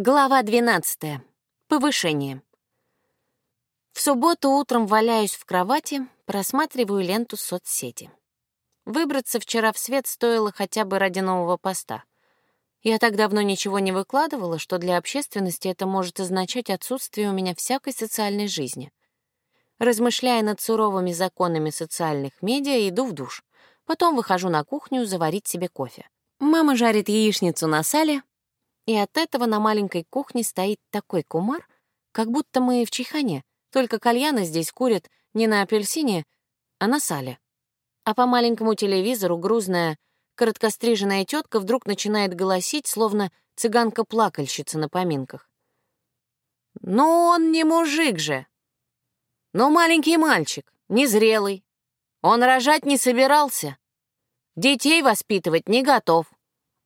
Глава 12. Повышение. В субботу утром валяюсь в кровати, просматриваю ленту соцсети. Выбраться вчера в свет стоило хотя бы ради нового поста. Я так давно ничего не выкладывала, что для общественности это может означать отсутствие у меня всякой социальной жизни. Размышляя над суровыми законами социальных медиа, иду в душ. Потом выхожу на кухню заварить себе кофе. Мама жарит яичницу на сале, и от этого на маленькой кухне стоит такой кумар, как будто мы в Чайхане, только кальяны здесь курят не на апельсине, а на сале. А по маленькому телевизору грузная, короткостриженная тетка вдруг начинает голосить, словно цыганка-плакальщица на поминках. «Ну он не мужик же! Ну маленький мальчик, незрелый. Он рожать не собирался. Детей воспитывать не готов.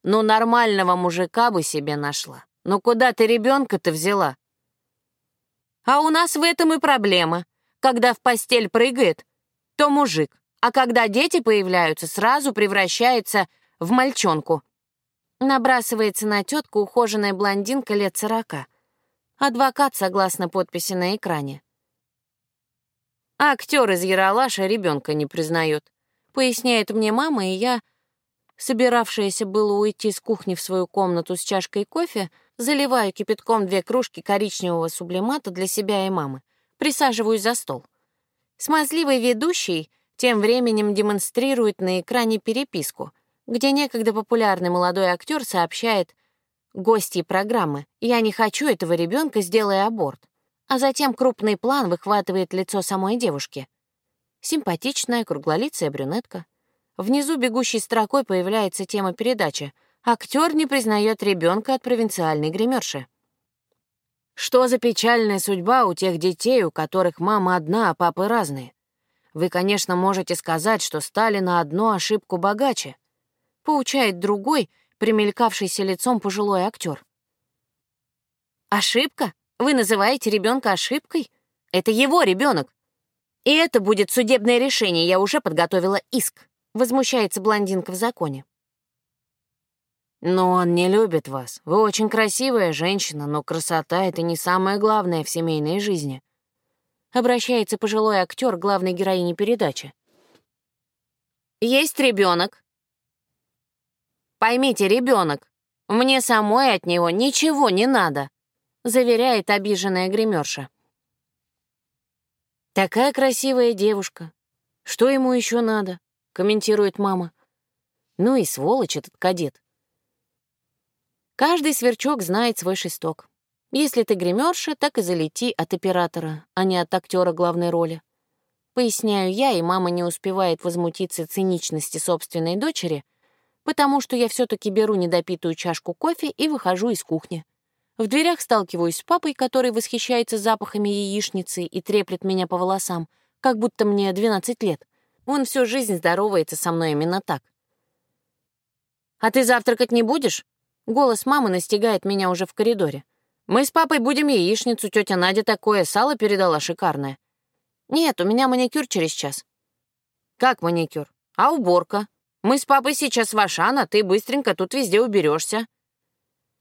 Ну, нормального мужика бы себе нашла. Ну, куда ты ребенка-то взяла? А у нас в этом и проблема. Когда в постель прыгает, то мужик. А когда дети появляются, сразу превращается в мальчонку. Набрасывается на тетку ухоженная блондинка лет сорока. Адвокат, согласно подписи на экране. актер из Яралаша ребенка не признает. Поясняет мне мама, и я собиравшаяся было уйти с кухни в свою комнату с чашкой кофе, заливаю кипятком две кружки коричневого сублимата для себя и мамы, присаживаюсь за стол. Смазливый ведущий тем временем демонстрирует на экране переписку, где некогда популярный молодой актер сообщает гостьи программы «Я не хочу этого ребенка, сделай аборт», а затем крупный план выхватывает лицо самой девушки. Симпатичная, круглолицая брюнетка. Внизу бегущей строкой появляется тема передачи. Актер не признает ребенка от провинциальной гримерши. Что за печальная судьба у тех детей, у которых мама одна, а папы разные? Вы, конечно, можете сказать, что стали на одну ошибку богаче. Поучает другой, примелькавшийся лицом пожилой актер. Ошибка? Вы называете ребенка ошибкой? Это его ребенок. И это будет судебное решение, я уже подготовила иск. Возмущается блондинка в законе. «Но он не любит вас. Вы очень красивая женщина, но красота — это не самое главное в семейной жизни». Обращается пожилой актер главной героини передачи. «Есть ребенок. Поймите, ребенок. Мне самой от него ничего не надо», — заверяет обиженная гримерша. «Такая красивая девушка. Что ему еще надо?» — комментирует мама. Ну и сволочь этот кадет. Каждый сверчок знает свой шесток. Если ты гримерша, так и залети от оператора, а не от актера главной роли. Поясняю я, и мама не успевает возмутиться циничности собственной дочери, потому что я все таки беру недопитую чашку кофе и выхожу из кухни. В дверях сталкиваюсь с папой, который восхищается запахами яичницы и треплет меня по волосам, как будто мне 12 лет. Он всю жизнь здоровается со мной именно так. «А ты завтракать не будешь?» Голос мамы настигает меня уже в коридоре. «Мы с папой будем яичницу, тетя Надя такое сало передала шикарное». «Нет, у меня маникюр через час». «Как маникюр? А уборка? Мы с папой сейчас в Ашан, а ты быстренько тут везде уберешься.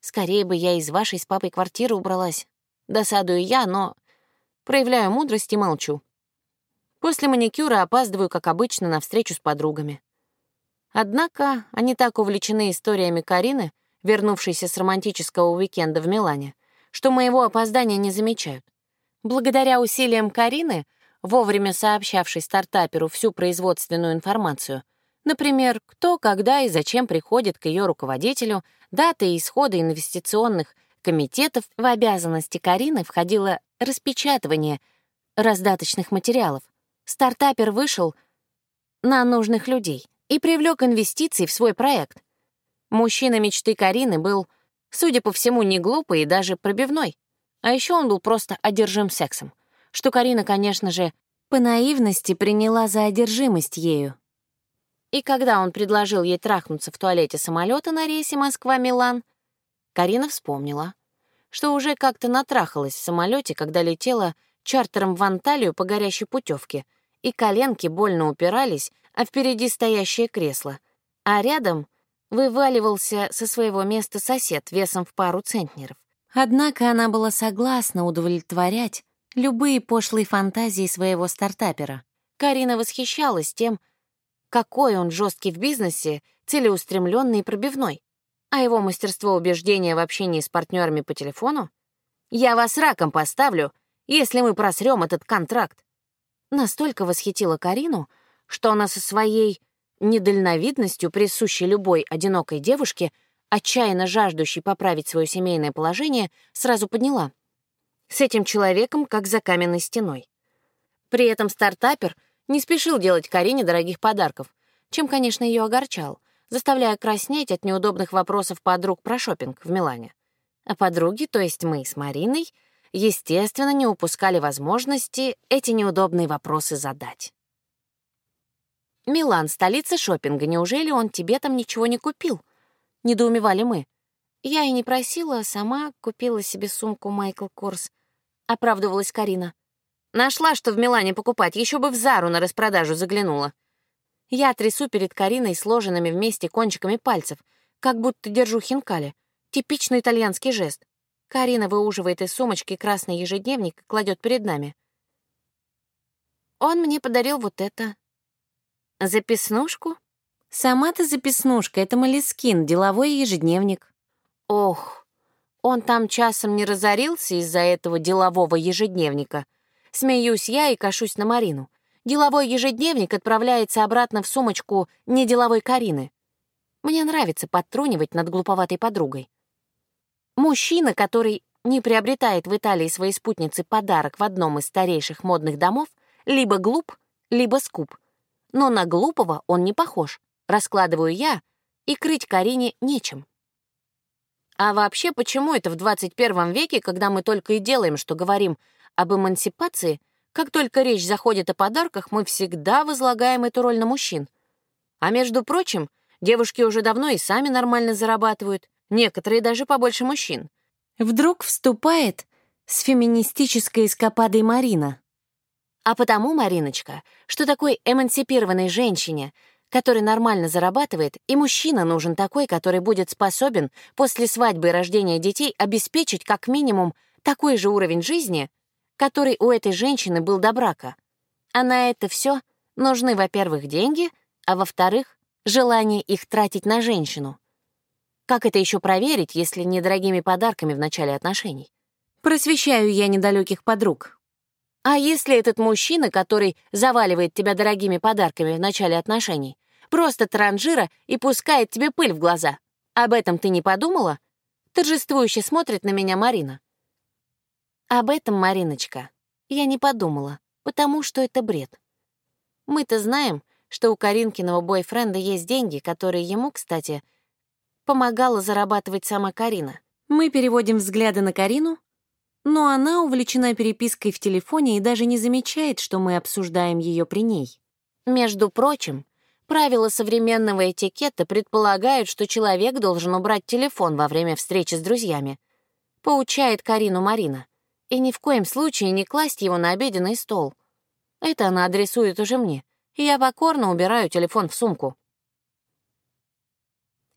«Скорее бы я из вашей с папой квартиры убралась. Досадую я, но проявляю мудрость и молчу. После маникюра опаздываю, как обычно, на встречу с подругами. Однако они так увлечены историями Карины, вернувшейся с романтического уикенда в Милане, что моего опоздания не замечают. Благодаря усилиям Карины, вовремя сообщавшей стартаперу всю производственную информацию, например, кто, когда и зачем приходит к ее руководителю, даты и исходы инвестиционных комитетов, в обязанности Карины входило распечатывание раздаточных материалов, Стартапер вышел на нужных людей и привлек инвестиции в свой проект. Мужчина мечты Карины был, судя по всему, не глупый и даже пробивной. А еще он был просто одержим сексом, что Карина, конечно же, по наивности приняла за одержимость ею. И когда он предложил ей трахнуться в туалете самолета на рейсе Москва-Милан, Карина вспомнила, что уже как-то натрахалась в самолете, когда летела чартером в Анталию по горящей путевке — и коленки больно упирались, а впереди стоящее кресло, а рядом вываливался со своего места сосед весом в пару центнеров. Однако она была согласна удовлетворять любые пошлые фантазии своего стартапера. Карина восхищалась тем, какой он жесткий в бизнесе, целеустремленный и пробивной. А его мастерство убеждения в общении с партнерами по телефону? «Я вас раком поставлю, если мы просрем этот контракт!» Настолько восхитила Карину, что она со своей недальновидностью, присущей любой одинокой девушке, отчаянно жаждущей поправить свое семейное положение, сразу подняла. С этим человеком, как за каменной стеной. При этом стартапер не спешил делать Карине дорогих подарков, чем, конечно, ее огорчал, заставляя краснеть от неудобных вопросов подруг про шопинг в Милане. А подруги, то есть мы с Мариной, естественно, не упускали возможности эти неудобные вопросы задать. «Милан — столица шопинга. Неужели он тебе там ничего не купил?» — недоумевали мы. Я и не просила, сама купила себе сумку Майкл Корс. Оправдывалась Карина. Нашла, что в Милане покупать, еще бы в Зару на распродажу заглянула. Я трясу перед Кариной сложенными вместе кончиками пальцев, как будто держу хинкали. Типичный итальянский жест. Карина выуживает из сумочки красный ежедневник и кладет перед нами. Он мне подарил вот это. Записнушку? Сама-то записнушка, это Малискин, деловой ежедневник. Ох, он там часом не разорился из-за этого делового ежедневника. Смеюсь я и кашусь на Марину. Деловой ежедневник отправляется обратно в сумочку неделовой Карины. Мне нравится подтрунивать над глуповатой подругой. Мужчина, который не приобретает в Италии своей спутнице подарок в одном из старейших модных домов, либо глуп, либо скуп. Но на глупого он не похож раскладываю я, и крыть Карине нечем. А вообще, почему это в 21 веке, когда мы только и делаем, что говорим об эмансипации, как только речь заходит о подарках, мы всегда возлагаем эту роль на мужчин? А между прочим, девушки уже давно и сами нормально зарабатывают, некоторые даже побольше мужчин. Вдруг вступает с феминистической эскападой Марина. А потому, Мариночка, что такой эмансипированной женщине — который нормально зарабатывает, и мужчина нужен такой, который будет способен после свадьбы и рождения детей обеспечить как минимум такой же уровень жизни, который у этой женщины был до брака. А на это все нужны, во-первых, деньги, а во-вторых, желание их тратить на женщину. Как это еще проверить, если не дорогими подарками в начале отношений? Просвещаю я недалеких подруг. А если этот мужчина, который заваливает тебя дорогими подарками в начале отношений, просто транжира и пускает тебе пыль в глаза. Об этом ты не подумала? Торжествующе смотрит на меня Марина. Об этом, Мариночка, я не подумала, потому что это бред. Мы-то знаем, что у Каринкиного бойфренда есть деньги, которые ему, кстати, помогала зарабатывать сама Карина. Мы переводим взгляды на Карину, но она увлечена перепиской в телефоне и даже не замечает, что мы обсуждаем ее при ней. Между прочим, Правила современного этикета предполагают, что человек должен убрать телефон во время встречи с друзьями. Поучает Карину Марина. И ни в коем случае не класть его на обеденный стол. Это она адресует уже мне, я покорно убираю телефон в сумку.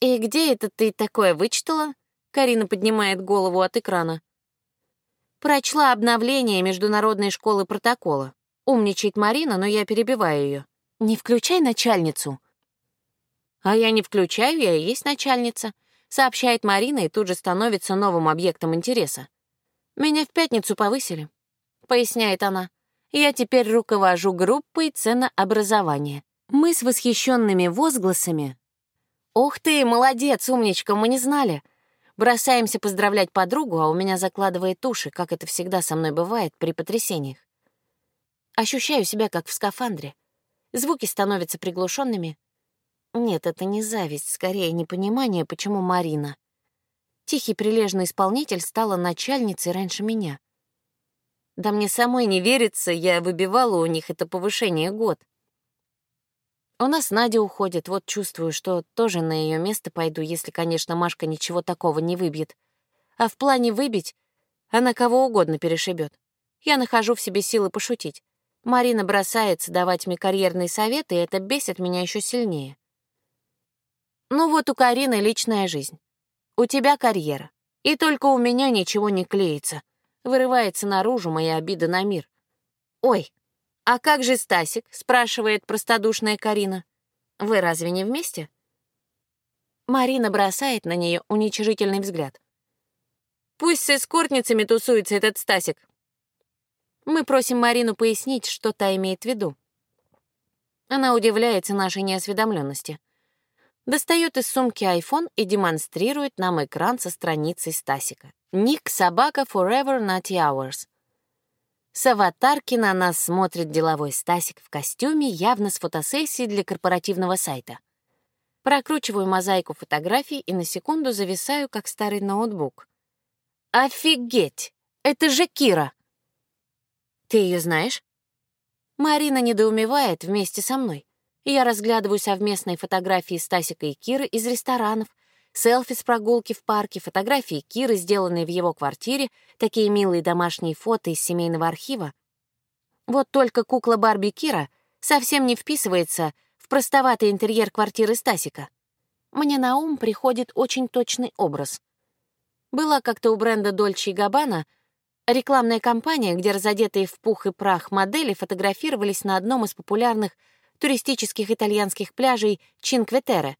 «И где это ты такое вычитала?» Карина поднимает голову от экрана. Прочла обновление Международной школы протокола. Умничает Марина, но я перебиваю ее. «Не включай начальницу». «А я не включаю, я и есть начальница», — сообщает Марина и тут же становится новым объектом интереса. «Меня в пятницу повысили», — поясняет она. «Я теперь руковожу группой ценообразования». Мы с восхищенными возгласами «Ух ты, молодец, умничка, мы не знали!» Бросаемся поздравлять подругу, а у меня закладывает уши, как это всегда со мной бывает при потрясениях. Ощущаю себя как в скафандре. Звуки становятся приглушенными. Нет, это не зависть, скорее непонимание, почему Марина. Тихий прилежный исполнитель стала начальницей раньше меня. Да мне самой не верится, я выбивала у них это повышение год. У нас Надя уходит, вот чувствую, что тоже на ее место пойду, если, конечно, Машка ничего такого не выбьет. А в плане выбить она кого угодно перешибет. Я нахожу в себе силы пошутить. Марина бросается давать мне карьерные советы, и это бесит меня еще сильнее. Ну вот у Карины личная жизнь. У тебя карьера. И только у меня ничего не клеится. Вырывается наружу моя обида на мир. «Ой, а как же Стасик?» — спрашивает простодушная Карина. «Вы разве не вместе?» Марина бросает на нее уничижительный взгляд. «Пусть с эскортницами тусуется этот Стасик». Мы просим Марину пояснить, что та имеет в виду. Она удивляется нашей неосведомленности. Достает из сумки iPhone и демонстрирует нам экран со страницей Стасика. Ник собака Forever Naughty Hours. С аватарки на нас смотрит деловой Стасик в костюме, явно с фотосессии для корпоративного сайта. Прокручиваю мозаику фотографий и на секунду зависаю, как старый ноутбук. «Офигеть! Это же Кира!» «Ты ее знаешь?» Марина недоумевает вместе со мной. Я разглядываю совместные фотографии Стасика и Киры из ресторанов, селфи с прогулки в парке, фотографии Киры, сделанные в его квартире, такие милые домашние фото из семейного архива. Вот только кукла Барби Кира совсем не вписывается в простоватый интерьер квартиры Стасика. Мне на ум приходит очень точный образ. Была как-то у бренда Dolce Gabbana рекламная кампания, где разодетые в пух и прах модели фотографировались на одном из популярных туристических итальянских пляжей Чинкветере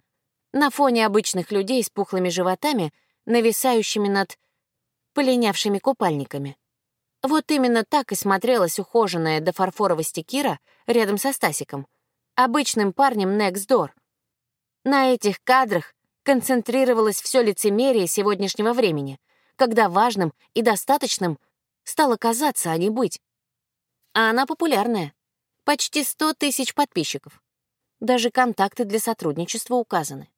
на фоне обычных людей с пухлыми животами, нависающими над полинявшими купальниками. Вот именно так и смотрелась ухоженная до фарфоровости Кира рядом со Стасиком, обычным парнем next door. На этих кадрах концентрировалось все лицемерие сегодняшнего времени, когда важным и достаточным стало казаться, а не быть. А она популярная. Почти 100 тысяч подписчиков. Даже контакты для сотрудничества указаны.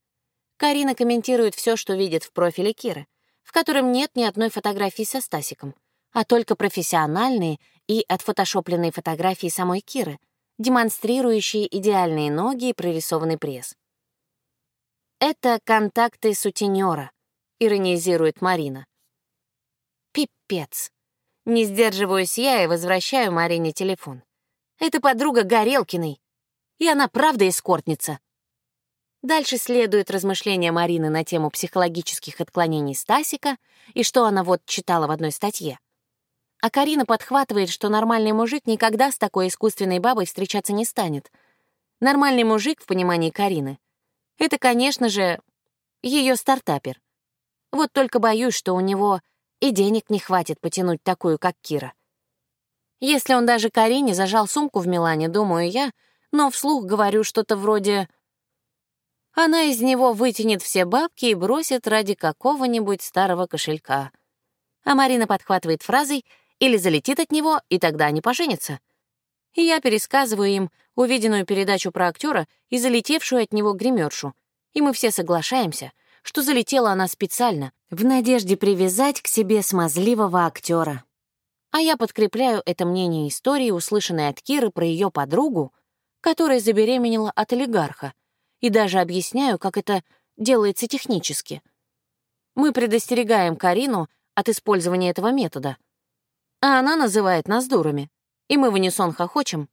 Карина комментирует все, что видит в профиле Киры, в котором нет ни одной фотографии со Стасиком, а только профессиональные и отфотошопленные фотографии самой Киры, демонстрирующие идеальные ноги и прорисованный пресс. «Это контакты сутенера», — иронизирует Марина. «Пипец». Не сдерживаюсь я и возвращаю Марине телефон. Это подруга Горелкиной. И она правда эскортница. Дальше следует размышления Марины на тему психологических отклонений Стасика и что она вот читала в одной статье. А Карина подхватывает, что нормальный мужик никогда с такой искусственной бабой встречаться не станет. Нормальный мужик, в понимании Карины, это, конечно же, ее стартапер. Вот только боюсь, что у него и денег не хватит потянуть такую, как Кира. Если он даже Карине зажал сумку в Милане, думаю я, но вслух говорю что-то вроде «Она из него вытянет все бабки и бросит ради какого-нибудь старого кошелька». А Марина подхватывает фразой «или залетит от него, и тогда они поженятся». И я пересказываю им увиденную передачу про актера и залетевшую от него гримершу. И мы все соглашаемся, что залетела она специально, в надежде привязать к себе смазливого актера. А я подкрепляю это мнение истории, услышанной от Киры про ее подругу, которая забеременела от олигарха, и даже объясняю, как это делается технически. Мы предостерегаем Карину от использования этого метода. А она называет нас дурами, и мы в унисон хохочем,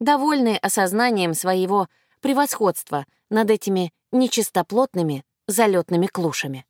довольные осознанием своего превосходства над этими нечистоплотными залетными клушами.